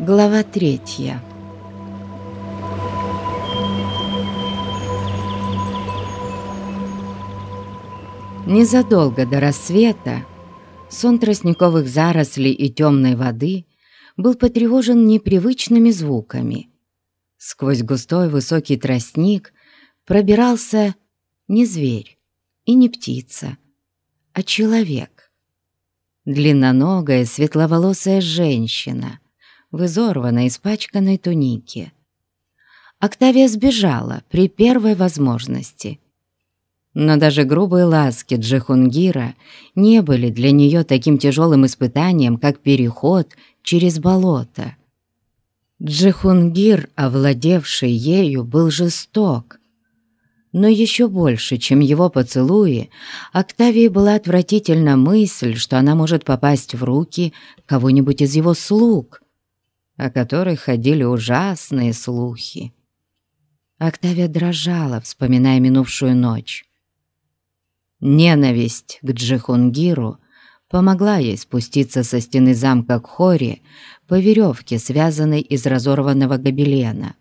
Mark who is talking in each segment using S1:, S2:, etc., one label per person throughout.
S1: Глава третья Незадолго до рассвета сон тростниковых зарослей и темной воды был потревожен непривычными звуками. Сквозь густой высокий тростник пробирался не зверь и не птица, а человек. Длинноногая, светловолосая женщина в изорванной, испачканной тунике. Октавия сбежала при первой возможности. Но даже грубые ласки Джихунгира не были для нее таким тяжелым испытанием, как переход через болото. Джихунгир, овладевший ею, был жесток, но еще больше, чем его поцелуи, Октавии была отвратительна мысль, что она может попасть в руки кого-нибудь из его слуг, о которых ходили ужасные слухи. Октавия дрожала, вспоминая минувшую ночь. Ненависть к Джихунгиру помогла ей спуститься со стены замка Кхори по веревке, связанной из разорванного гобелена.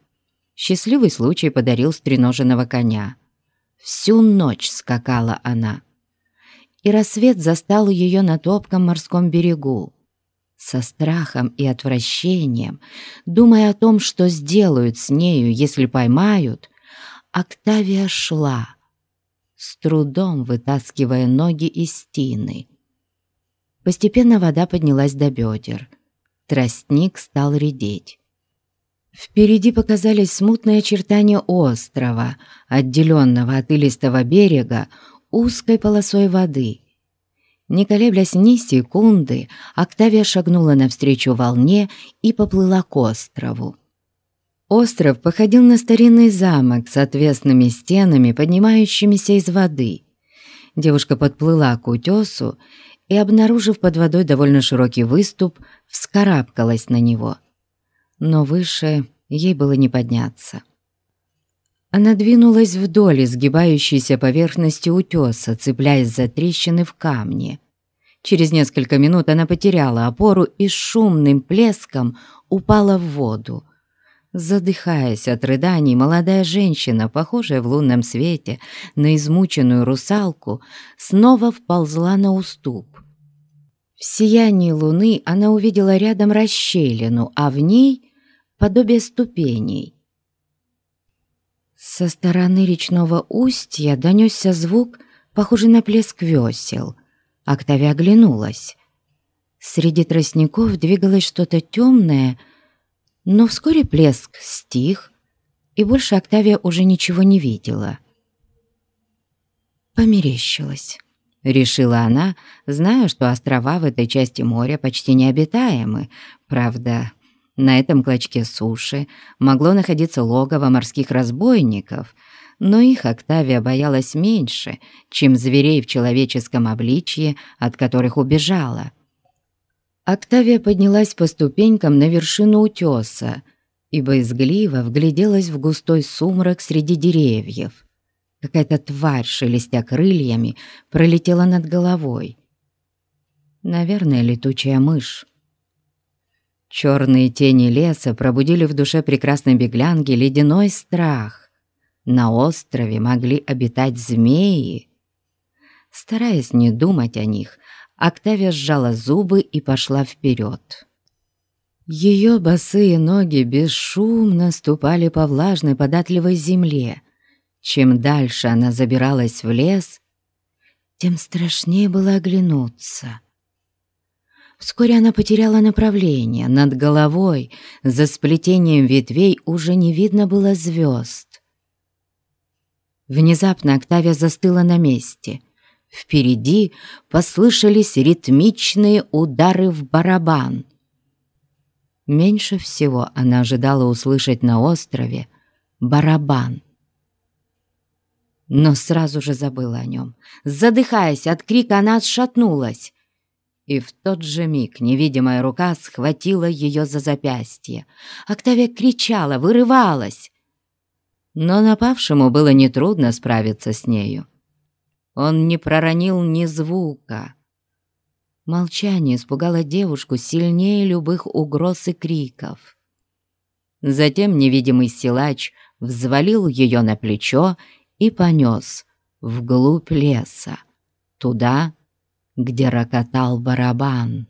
S1: Счастливый случай подарил стреноженного коня. Всю ночь скакала она. И рассвет застал ее на топком морском берегу. Со страхом и отвращением, думая о том, что сделают с нею, если поймают, Октавия шла, с трудом вытаскивая ноги из тины. Постепенно вода поднялась до бедер. Тростник стал редеть. Впереди показались смутные очертания острова, отделенного от илистого берега узкой полосой воды. Не колеблясь ни секунды, Октавия шагнула навстречу волне и поплыла к острову. Остров походил на старинный замок с отвесными стенами, поднимающимися из воды. Девушка подплыла к утесу и, обнаружив под водой довольно широкий выступ, вскарабкалась на него — но выше ей было не подняться. Она двинулась вдоль изгибающейся поверхности утеса, цепляясь за трещины в камне. Через несколько минут она потеряла опору и с шумным плеском упала в воду. Задыхаясь от рыданий, молодая женщина, похожая в лунном свете на измученную русалку, снова вползла на уступ. В сиянии луны она увидела рядом расщелину, а в ней подобие ступеней. Со стороны речного устья донесся звук, похожий на плеск весел. Октавия оглянулась. Среди тростников двигалось что-то темное, но вскоре плеск стих, и больше Октавия уже ничего не видела. Померещилась. Решила она, зная, что острова в этой части моря почти необитаемы. Правда, на этом клочке суши могло находиться логово морских разбойников, но их Октавия боялась меньше, чем зверей в человеческом обличье, от которых убежала. Октавия поднялась по ступенькам на вершину утеса и боязгливо вгляделась в густой сумрак среди деревьев. Какая-то тварь, шелестя крыльями, пролетела над головой. Наверное, летучая мышь. Черные тени леса пробудили в душе прекрасной беглянки ледяной страх. На острове могли обитать змеи. Стараясь не думать о них, Октавия сжала зубы и пошла вперед. Ее босые ноги бесшумно ступали по влажной податливой земле. Чем дальше она забиралась в лес, тем страшнее было оглянуться — Вскоре она потеряла направление. Над головой, за сплетением ветвей, уже не видно было звезд. Внезапно Октавия застыла на месте. Впереди послышались ритмичные удары в барабан. Меньше всего она ожидала услышать на острове барабан. Но сразу же забыла о нем. Задыхаясь от крика, она отшатнулась и в тот же миг невидимая рука схватила ее за запястье. Октавия кричала, вырывалась. Но напавшему было нетрудно справиться с нею. Он не проронил ни звука. Молчание испугало девушку сильнее любых угроз и криков. Затем невидимый силач взвалил ее на плечо и понес вглубь леса, туда, где рокотал барабан.